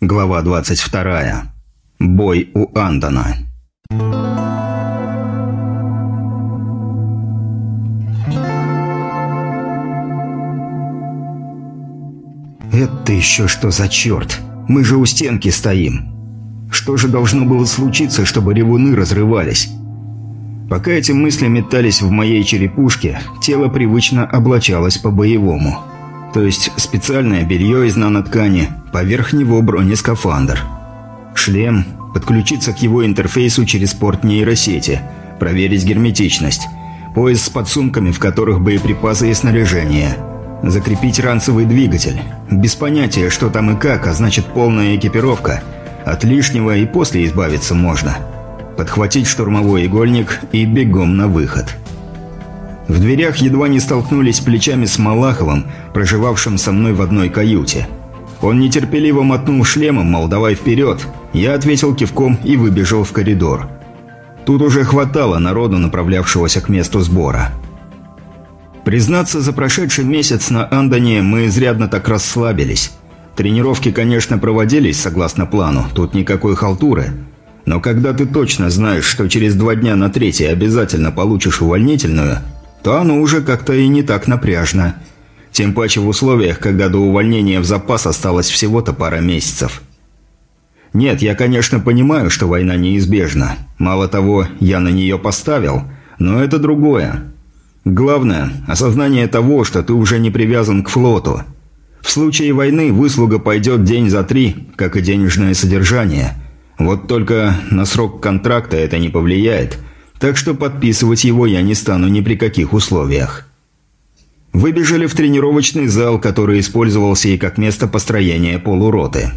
Глава 22. Бой у Андона. Это еще что за черт? Мы же у стенки стоим. Что же должно было случиться, чтобы ревуны разрывались? Пока эти мысли метались в моей черепушке, тело привычно облачалось по-боевому. То есть специальное белье из наноткани, поверх него бронескафандр. Шлем, подключиться к его интерфейсу через порт нейросети, проверить герметичность. Пояс с подсумками, в которых боеприпасы и снаряжение. Закрепить ранцевый двигатель. Без понятия, что там и как, а значит полная экипировка. От лишнего и после избавиться можно. Подхватить штурмовой игольник и бегом на выход. В дверях едва не столкнулись плечами с Малаховым, проживавшим со мной в одной каюте. Он нетерпеливо мотнул шлемом, мол, давай вперед. Я ответил кивком и выбежал в коридор. Тут уже хватало народу, направлявшегося к месту сбора. Признаться, за прошедший месяц на Андоне мы изрядно так расслабились. Тренировки, конечно, проводились согласно плану, тут никакой халтуры. Но когда ты точно знаешь, что через два дня на третий обязательно получишь увольнительную – то оно уже как-то и не так напряжно. Тем паче в условиях, когда до увольнения в запас осталось всего-то пара месяцев. Нет, я, конечно, понимаю, что война неизбежна. Мало того, я на нее поставил, но это другое. Главное – осознание того, что ты уже не привязан к флоту. В случае войны выслуга пойдет день за три, как и денежное содержание. Вот только на срок контракта это не повлияет – так что подписывать его я не стану ни при каких условиях. Выбежали в тренировочный зал, который использовался и как место построения полуроты.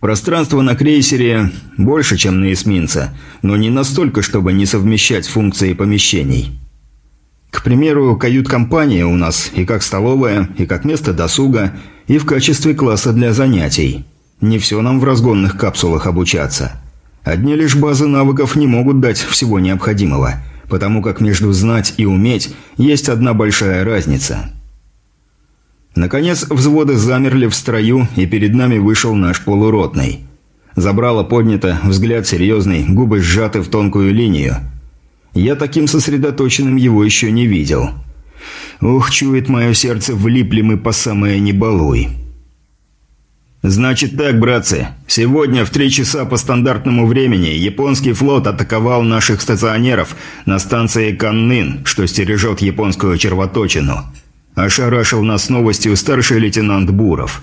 Пространство на крейсере больше, чем на эсминце, но не настолько, чтобы не совмещать функции помещений. К примеру, кают-компания у нас и как столовая, и как место досуга, и в качестве класса для занятий. Не все нам в разгонных капсулах обучаться – Одни лишь базы навыков не могут дать всего необходимого, потому как между знать и уметь есть одна большая разница. Наконец, взводы замерли в строю, и перед нами вышел наш полуротный. Забрало поднято, взгляд серьезный, губы сжаты в тонкую линию. Я таким сосредоточенным его еще не видел. Ух, чует мое сердце, влипли мы по самое небалуй. «Значит так, братцы. Сегодня в три часа по стандартному времени японский флот атаковал наших стационеров на станции Каннын, что стережет японскую червоточину. Ошарашил нас новостью старший лейтенант Буров.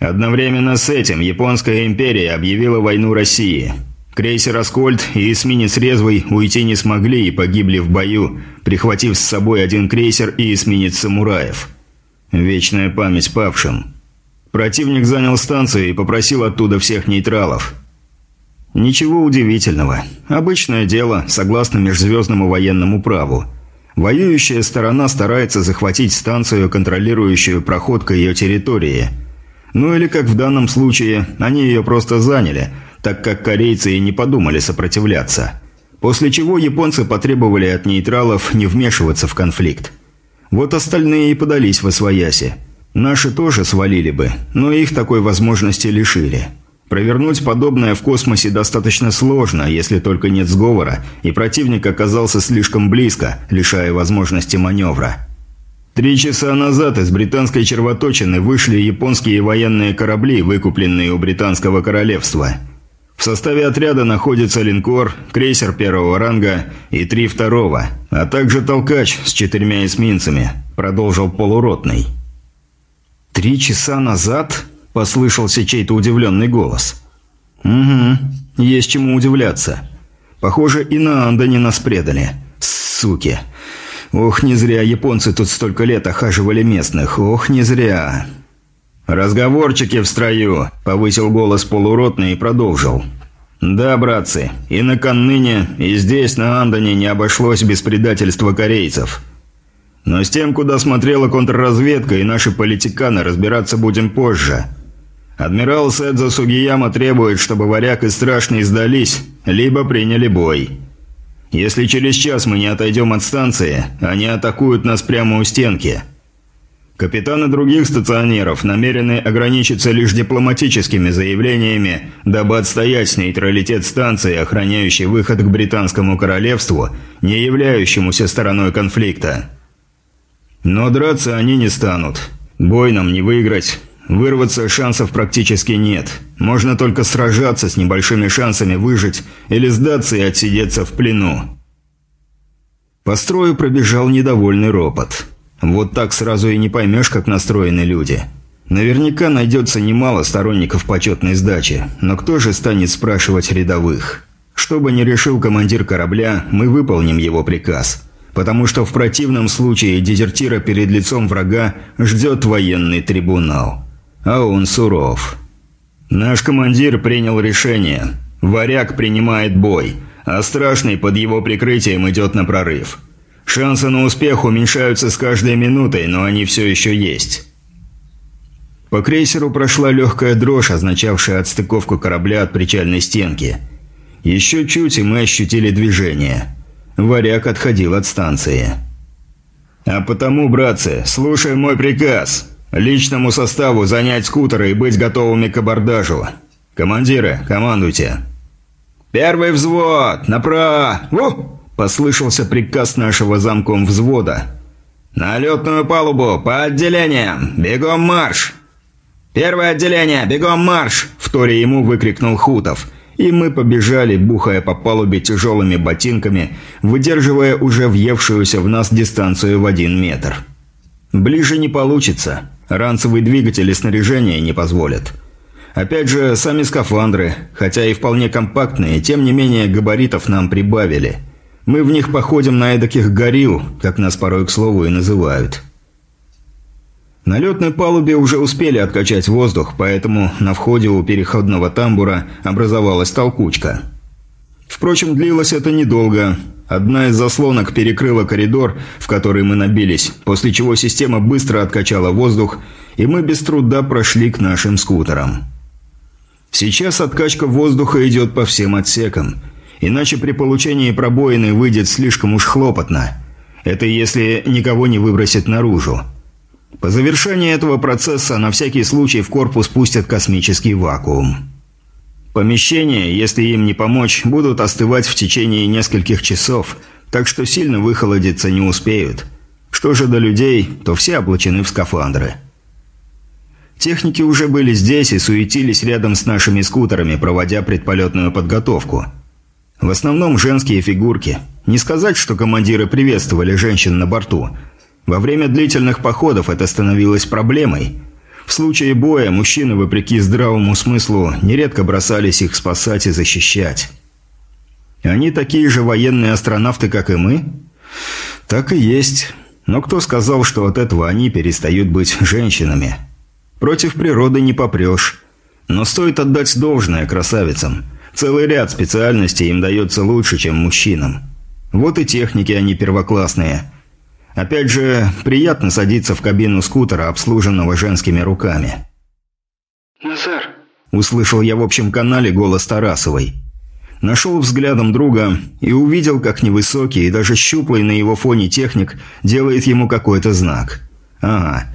Одновременно с этим Японская империя объявила войну России. Крейсер «Аскольд» и эсминец «Резвый» уйти не смогли и погибли в бою, прихватив с собой один крейсер и эсминец «Самураев». Вечная память павшим. Противник занял станцию и попросил оттуда всех нейтралов. Ничего удивительного. Обычное дело, согласно межзвездному военному праву. Воюющая сторона старается захватить станцию, контролирующую проход к ее территории. Ну или, как в данном случае, они ее просто заняли, так как корейцы и не подумали сопротивляться. После чего японцы потребовали от нейтралов не вмешиваться в конфликт. Вот остальные и подались в освояси. Наши тоже свалили бы, но их такой возможности лишили. Провернуть подобное в космосе достаточно сложно, если только нет сговора, и противник оказался слишком близко, лишая возможности маневра. Три часа назад из британской червоточины вышли японские военные корабли, выкупленные у британского королевства. В составе отряда находится линкор, крейсер первого ранга и три второго, а также толкач с четырьмя эсминцами, продолжил полуротный. «Три часа назад?» – послышался чей-то удивленный голос. «Угу, есть чему удивляться. Похоже, и на Андане нас предали. Суки! Ох, не зря японцы тут столько лет охаживали местных. Ох, не зря!» «Разговорчики в строю!» – повысил голос полуротный и продолжил. «Да, братцы, и на Канныне, и здесь, на Андане, не обошлось без предательства корейцев». Но с тем, куда смотрела контрразведка и наши политиканы, разбираться будем позже. Адмирал Сэдзо Сугияма требует, чтобы варяг и страшный сдались, либо приняли бой. Если через час мы не отойдем от станции, они атакуют нас прямо у стенки. Капитаны других стационеров намерены ограничиться лишь дипломатическими заявлениями, дабы отстоять нейтралитет станции, охраняющей выход к Британскому королевству, не являющемуся стороной конфликта. Но драться они не станут. Бой нам не выиграть. Вырваться шансов практически нет. Можно только сражаться с небольшими шансами выжить или сдаться и отсидеться в плену. По строю пробежал недовольный ропот. Вот так сразу и не поймешь, как настроены люди. Наверняка найдется немало сторонников почетной сдачи, но кто же станет спрашивать рядовых? Что бы ни решил командир корабля, мы выполним его приказ. Потому что в противном случае дезертира перед лицом врага ждет военный трибунал. А он суров. Наш командир принял решение. Варяг принимает бой, а страшный под его прикрытием идет на прорыв. Шансы на успех уменьшаются с каждой минутой, но они все еще есть. По крейсеру прошла легкая дрожь, означавшая отстыковку корабля от причальной стенки. Еще чуть, и мы ощутили движение. Варяг отходил от станции. «А потому, братцы, слушай мой приказ. Личному составу занять скутеры и быть готовыми к абордажу. Командиры, командуйте». «Первый взвод! Направо!» Послышался приказ нашего замком взвода. «На летную палубу! По отделениям! Бегом марш!» «Первое отделение! Бегом марш!» – вторе ему выкрикнул Хутов. И мы побежали, бухая по палубе тяжелыми ботинками, выдерживая уже въевшуюся в нас дистанцию в один метр. Ближе не получится. Ранцевый двигатель и снаряжение не позволят. Опять же, сами скафандры, хотя и вполне компактные, тем не менее габаритов нам прибавили – мы в них походим на эдаких горил, как нас порой, к слову, и называют. На летной палубе уже успели откачать воздух, поэтому на входе у переходного тамбура образовалась толкучка. Впрочем, длилось это недолго. Одна из заслонок перекрыла коридор, в который мы набились, после чего система быстро откачала воздух, и мы без труда прошли к нашим скутерам. Сейчас откачка воздуха идет по всем отсекам – Иначе при получении пробоины выйдет слишком уж хлопотно. Это если никого не выбросит наружу. По завершении этого процесса на всякий случай в корпус пустят космический вакуум. Помещения, если им не помочь, будут остывать в течение нескольких часов, так что сильно выхолодиться не успеют. Что же до людей, то все облачены в скафандры. Техники уже были здесь и суетились рядом с нашими скутерами, проводя предполетную подготовку – в основном женские фигурки. Не сказать, что командиры приветствовали женщин на борту. Во время длительных походов это становилось проблемой. В случае боя мужчины, вопреки здравому смыслу, нередко бросались их спасать и защищать. Они такие же военные астронавты, как и мы? Так и есть. Но кто сказал, что от этого они перестают быть женщинами? Против природы не попрешь. Но стоит отдать должное красавицам – Целый ряд специальностей им дается лучше, чем мужчинам. Вот и техники они первоклассные. Опять же, приятно садиться в кабину скутера, обслуженного женскими руками. «Назар!» – услышал я в общем канале голос Тарасовой. Нашел взглядом друга и увидел, как невысокий и даже щуплый на его фоне техник делает ему какой-то знак. Ага,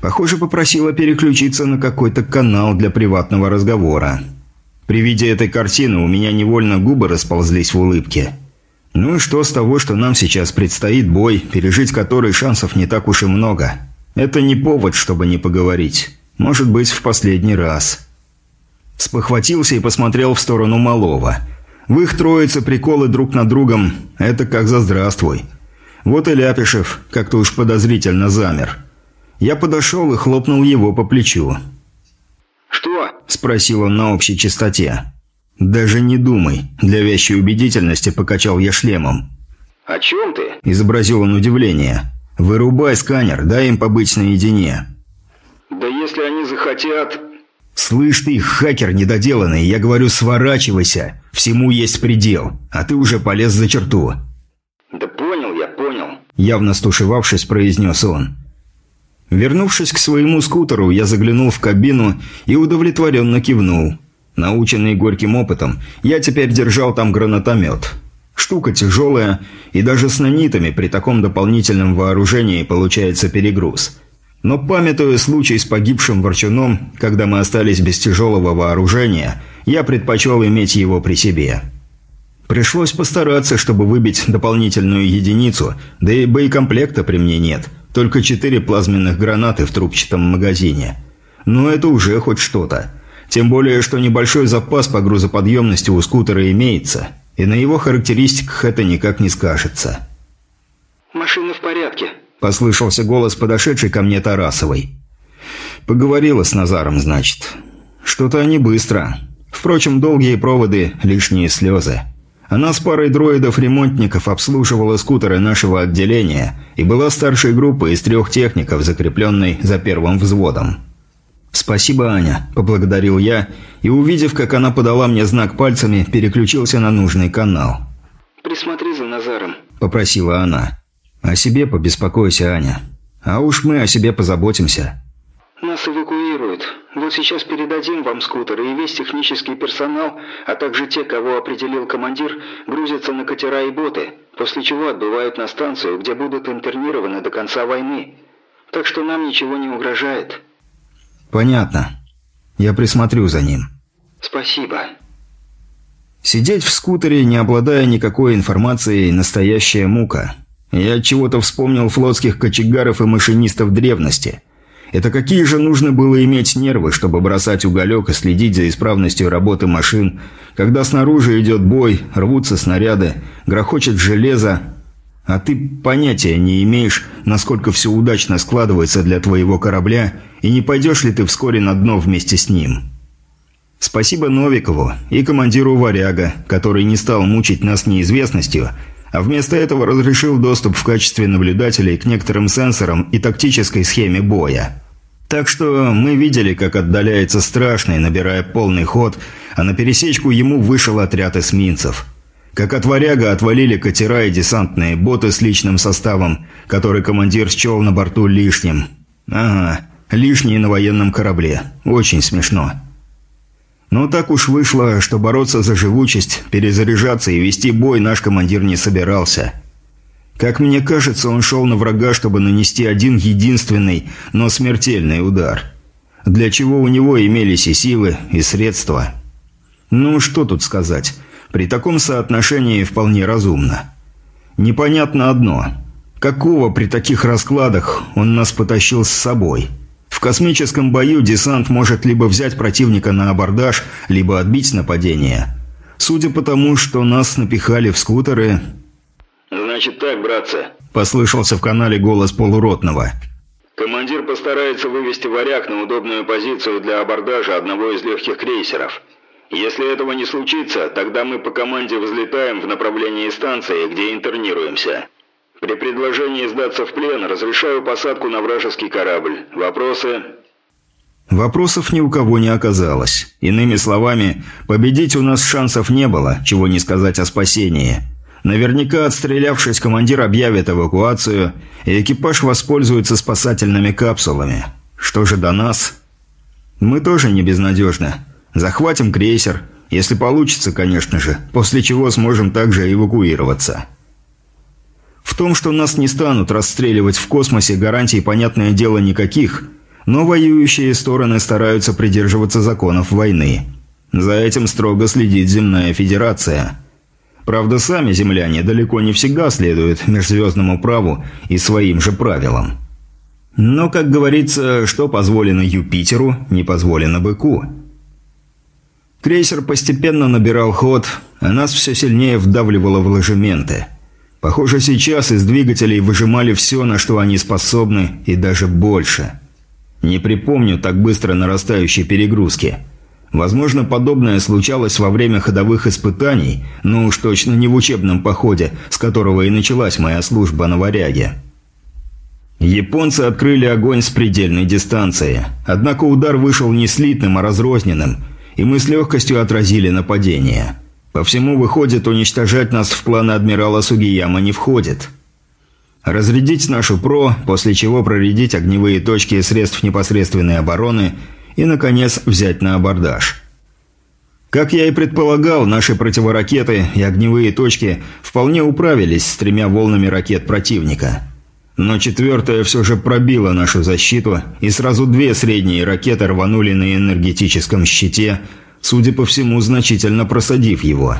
похоже, попросила переключиться на какой-то канал для приватного разговора. При виде этой картины у меня невольно губы расползлись в улыбке. Ну и что с того, что нам сейчас предстоит бой, пережить который шансов не так уж и много. Это не повод, чтобы не поговорить. Может быть, в последний раз. Спохватился и посмотрел в сторону малого. В их троице приколы друг над другом – это как за здравствуй. Вот и Ляпишев как-то уж подозрительно замер. Я подошел и хлопнул его по плечу. «Что?» – спросил он на общей частоте. «Даже не думай», – для вящей убедительности покачал я шлемом. «О чем ты?» – изобразил он удивление. «Вырубай сканер, дай им побыть наедине». «Да если они захотят...» «Слышь ты, хакер недоделанный, я говорю, сворачивайся. Всему есть предел, а ты уже полез за черту». «Да понял я, понял», – явно стушевавшись, произнес он. Вернувшись к своему скутеру, я заглянул в кабину и удовлетворенно кивнул. Наученный горьким опытом, я теперь держал там гранатомет. Штука тяжелая, и даже с нанитами при таком дополнительном вооружении получается перегруз. Но памятуя случай с погибшим ворчуном, когда мы остались без тяжелого вооружения, я предпочел иметь его при себе. Пришлось постараться, чтобы выбить дополнительную единицу, да и боекомплекта при мне нет, только четыре плазменных гранаты в трубчатом магазине. Но это уже хоть что-то. Тем более, что небольшой запас по грузоподъемности у скутера имеется, и на его характеристиках это никак не скажется. «Машина в порядке», – послышался голос подошедшей ко мне Тарасовой. «Поговорила с Назаром, значит. Что-то они быстро. Впрочем, долгие проводы – лишние слезы. Она с парой дроидов-ремонтников обслуживала скутеры нашего отделения и была старшей группой из трех техников, закрепленной за первым взводом. «Спасибо, Аня», – поблагодарил я, и, увидев, как она подала мне знак пальцами, переключился на нужный канал. «Присмотри за Назаром», – попросила она. «О себе побеспокойся, Аня. А уж мы о себе позаботимся». «Нас эвакуируют. Вот сейчас передадим вам скутеры, и весь технический персонал, а также те, кого определил командир, грузятся на катера и боты, после чего отбывают на станцию, где будут интернированы до конца войны. Так что нам ничего не угрожает». «Понятно. Я присмотрю за ним». «Спасибо». Сидеть в скутере, не обладая никакой информацией, настоящая мука. Я от чего-то вспомнил флотских кочегаров и машинистов древности. Это какие же нужно было иметь нервы, чтобы бросать уголек и следить за исправностью работы машин, когда снаружи идет бой, рвутся снаряды, грохочет железо, а ты понятия не имеешь, насколько все удачно складывается для твоего корабля, и не пойдешь ли ты вскоре на дно вместе с ним. Спасибо Новикову и командиру «Варяга», который не стал мучить нас неизвестностью, а вместо этого разрешил доступ в качестве наблюдателей к некоторым сенсорам и тактической схеме боя. Так что мы видели, как отдаляется страшный, набирая полный ход, а на пересечку ему вышел отряд эсминцев. Как от «Варяга» отвалили катера и десантные боты с личным составом, который командир счел на борту лишним. Ага, лишний на военном корабле. Очень смешно. Но так уж вышло, что бороться за живучесть, перезаряжаться и вести бой наш командир не собирался. Как мне кажется, он шел на врага, чтобы нанести один единственный, но смертельный удар. Для чего у него имелись и силы, и средства. Ну, что тут сказать. При таком соотношении вполне разумно. Непонятно одно. Какого при таких раскладах он нас потащил с собой?» В космическом бою десант может либо взять противника на абордаж, либо отбить нападение. Судя по тому, что нас напихали в скутеры... «Значит так, братцы», – послышался в канале голос полуротного. «Командир постарается вывести варяг на удобную позицию для абордажа одного из легких крейсеров. Если этого не случится, тогда мы по команде взлетаем в направлении станции, где интернируемся». При предложении сдаться в плен разрешаю посадку на вражеский корабль. Вопросы?» Вопросов ни у кого не оказалось. Иными словами, победить у нас шансов не было, чего не сказать о спасении. Наверняка, отстрелявшись, командир объявит эвакуацию, и экипаж воспользуется спасательными капсулами. Что же до нас? Мы тоже не безнадежны. Захватим крейсер, если получится, конечно же, после чего сможем также эвакуироваться. В том, что нас не станут расстреливать в космосе, гарантий, понятное дело, никаких, но воюющие стороны стараются придерживаться законов войны. За этим строго следит Земная Федерация. Правда, сами земляне далеко не всегда следуют межзвездному праву и своим же правилам. Но, как говорится, что позволено Юпитеру, не позволено быку. Крейсер постепенно набирал ход, а нас все сильнее вдавливало в ложементы – Похоже, сейчас из двигателей выжимали все, на что они способны, и даже больше. Не припомню так быстро нарастающей перегрузки. Возможно, подобное случалось во время ходовых испытаний, но уж точно не в учебном походе, с которого и началась моя служба на «Варяге». Японцы открыли огонь с предельной дистанции. Однако удар вышел не слитным, а разрозненным, и мы с легкостью отразили нападение. По всему выходит, уничтожать нас в планы адмирала Сугияма не входит. Разрядить нашу ПРО, после чего проредить огневые точки средств непосредственной обороны и, наконец, взять на абордаж. Как я и предполагал, наши противоракеты и огневые точки вполне управились с тремя волнами ракет противника. Но четвертая все же пробила нашу защиту, и сразу две средние ракеты рванули на энергетическом щите, судя по всему, значительно просадив его.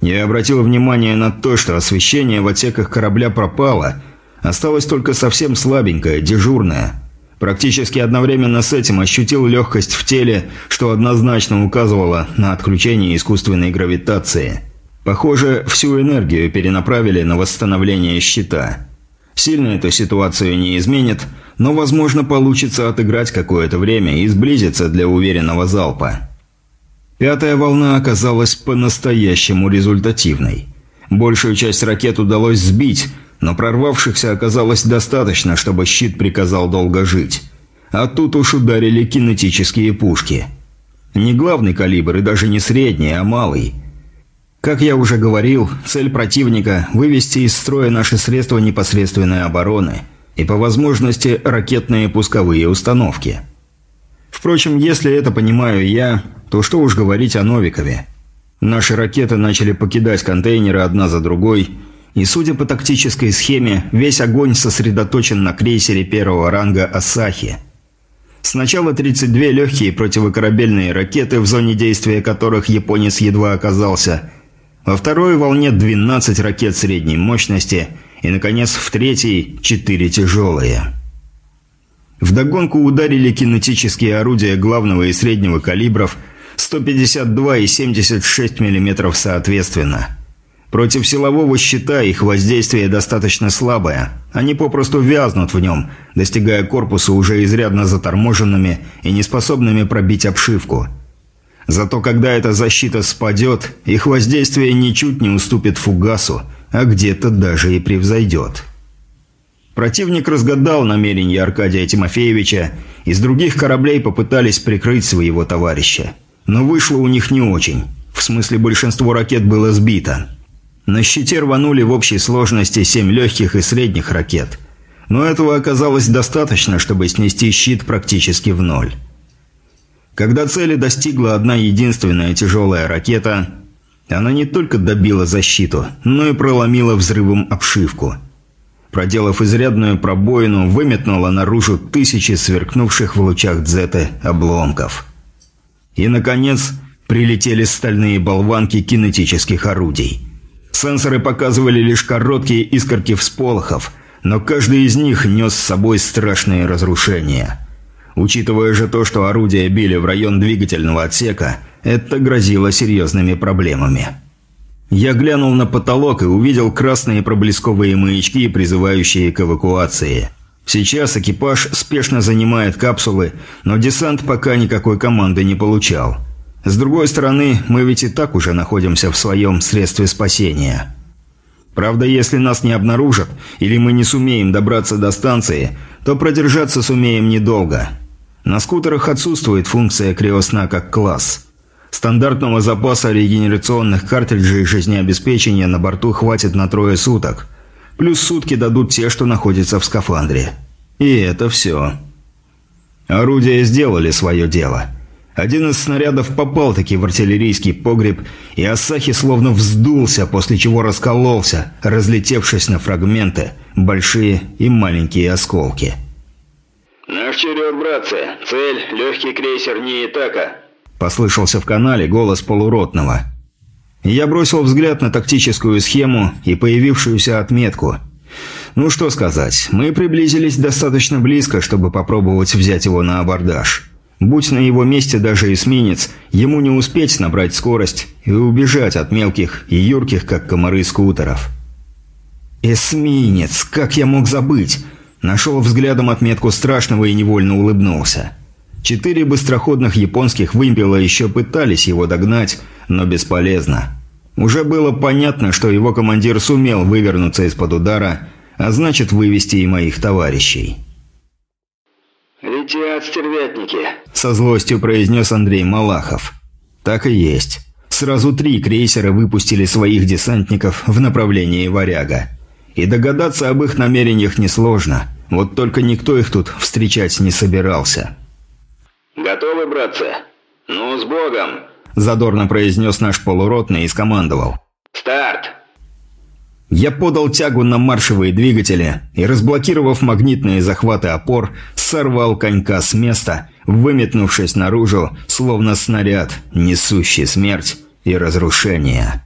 Я обратил внимание на то, что освещение в отсеках корабля пропало, осталось только совсем слабенькое, дежурное. Практически одновременно с этим ощутил легкость в теле, что однозначно указывало на отключение искусственной гравитации. Похоже, всю энергию перенаправили на восстановление щита. Сильно эту ситуацию не изменит, но, возможно, получится отыграть какое-то время и сблизиться для уверенного залпа. Пятая волна оказалась по-настоящему результативной. Большую часть ракет удалось сбить, но прорвавшихся оказалось достаточно, чтобы щит приказал долго жить. А тут уж ударили кинетические пушки. Не главный калибр и даже не средний, а малый – как я уже говорил, цель противника – вывести из строя наши средства непосредственной обороны и, по возможности, ракетные пусковые установки. Впрочем, если это понимаю я, то что уж говорить о Новикове. Наши ракеты начали покидать контейнеры одна за другой, и, судя по тактической схеме, весь огонь сосредоточен на крейсере первого ранга «Асахи». Сначала 32 легкие противокорабельные ракеты, в зоне действия которых японец едва оказался – во второй волне 12 ракет средней мощности и, наконец, в третьей – 4 тяжелые. Вдогонку ударили кинетические орудия главного и среднего калибров 152 и 76 мм соответственно. Против силового щита их воздействие достаточно слабое. Они попросту вязнут в нем, достигая корпуса уже изрядно заторможенными и неспособными пробить обшивку – Зато когда эта защита спадет, их воздействие ничуть не уступит фугасу, а где-то даже и превзойдет. Противник разгадал намерения Аркадия Тимофеевича, из других кораблей попытались прикрыть своего товарища. Но вышло у них не очень. В смысле, большинство ракет было сбито. На щите рванули в общей сложности семь легких и средних ракет. Но этого оказалось достаточно, чтобы снести щит практически в ноль. Когда цели достигла одна единственная тяжелая ракета, она не только добила защиту, но и проломила взрывом обшивку. Проделав изрядную пробоину, выметнула наружу тысячи сверкнувших в лучах дзеты обломков. И, наконец, прилетели стальные болванки кинетических орудий. Сенсоры показывали лишь короткие искорки всполохов, но каждый из них нес с собой страшные разрушения – Учитывая же то, что орудия били в район двигательного отсека, это грозило серьезными проблемами. Я глянул на потолок и увидел красные проблесковые маячки, призывающие к эвакуации. Сейчас экипаж спешно занимает капсулы, но десант пока никакой команды не получал. С другой стороны, мы ведь и так уже находимся в своем средстве спасения. Правда, если нас не обнаружат, или мы не сумеем добраться до станции, то продержаться сумеем недолго – на скутерах отсутствует функция криосна как класс. Стандартного запаса регенерационных картриджей жизнеобеспечения на борту хватит на трое суток. Плюс сутки дадут те, что находятся в скафандре. И это все. Орудия сделали свое дело. Один из снарядов попал-таки в артиллерийский погреб, и Асахи словно вздулся, после чего раскололся, разлетевшись на фрагменты, большие и маленькие осколки. «Наш черед, братцы. Цель – легкий крейсер Ниитака», – послышался в канале голос полуротного. Я бросил взгляд на тактическую схему и появившуюся отметку. Ну что сказать, мы приблизились достаточно близко, чтобы попробовать взять его на абордаж. Будь на его месте даже эсминец, ему не успеть набрать скорость и убежать от мелких и юрких, как комары скутеров. «Эсминец! Как я мог забыть?» Нашел взглядом отметку страшного и невольно улыбнулся. Четыре быстроходных японских вымпела еще пытались его догнать, но бесполезно. Уже было понятно, что его командир сумел вывернуться из-под удара, а значит вывести и моих товарищей. «Летят стервятники», – со злостью произнес Андрей Малахов. «Так и есть. Сразу три крейсера выпустили своих десантников в направлении Варяга. И догадаться об их намерениях несложно. Вот только никто их тут встречать не собирался. «Готовы, братцы? Ну, с Богом!» Задорно произнес наш полуротный и скомандовал. «Старт!» Я подал тягу на маршевые двигатели и, разблокировав магнитные захваты опор, сорвал конька с места, выметнувшись наружу, словно снаряд, несущий смерть и разрушение.